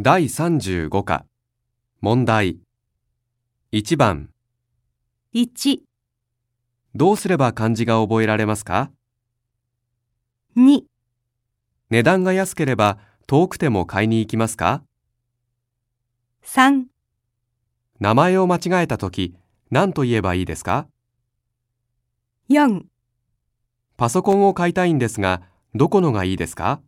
第35課。問題。1番。1、どうすれば漢字が覚えられますか？2、値段が安ければ遠くても買いに行きますか？3、名前を間違えたとき何と言えばいいですか？4パソコンを買いたいんですがどこのがいいですか？